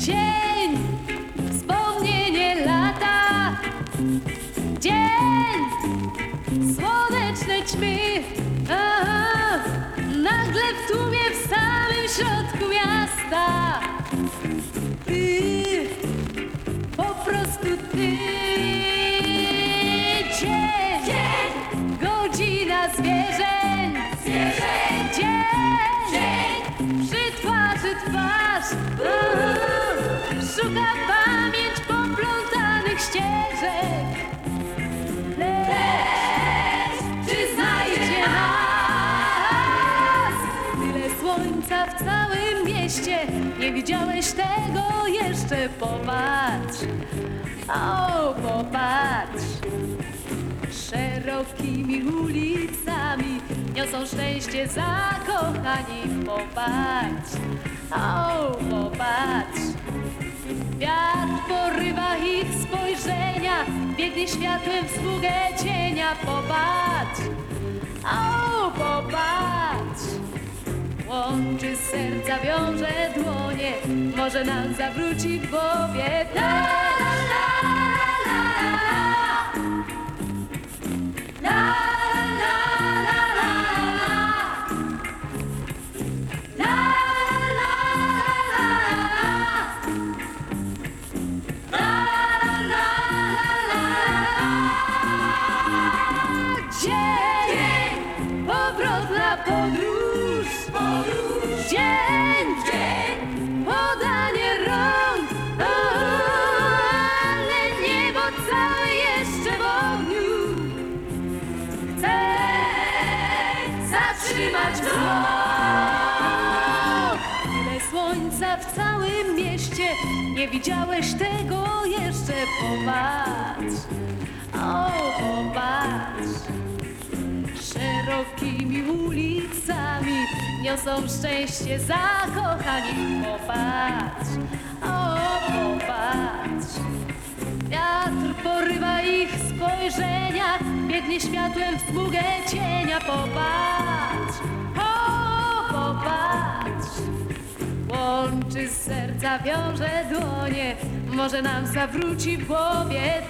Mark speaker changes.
Speaker 1: Dzień, wspomnienie lata. Dzień, słoneczne ćmy. Aha, nagle w tłumie w samym środku miasta. Ty, po prostu ty. Słońca w całym mieście, nie widziałeś tego jeszcze, popatrz. O, popatrz. Szerokimi ulicami niosą szczęście zakochani, popatrz. O, popatrz. Wiatr porywa ich spojrzenia, biegnie światłem w sługę cienia. Popatrz, o, popatrz. Łączy serca, wiąże dłonie, może nam zawróci w głowie. La, la, la, la, la, la. La, la, la, la, la. La, la, la, la, la. Dzień, powrót na podróż, podróż. Dzień, podanie rąk, ale niebo całe jeszcze w ogniu. Chcę zatrzymać wzrok. Tyle słońca w całym mieście, nie widziałeś tego jeszcze, popatrz. O, popatrz. Szerokimi ulicami niosą szczęście zakochani. Popatrz, o, popatrz. Wiatr porywa ich spojrzenia, biegnie światłem w smugę cienia. Popatrz, o, popatrz. Łączy serca, wiąże dłonie, może nam zawróci w głowie.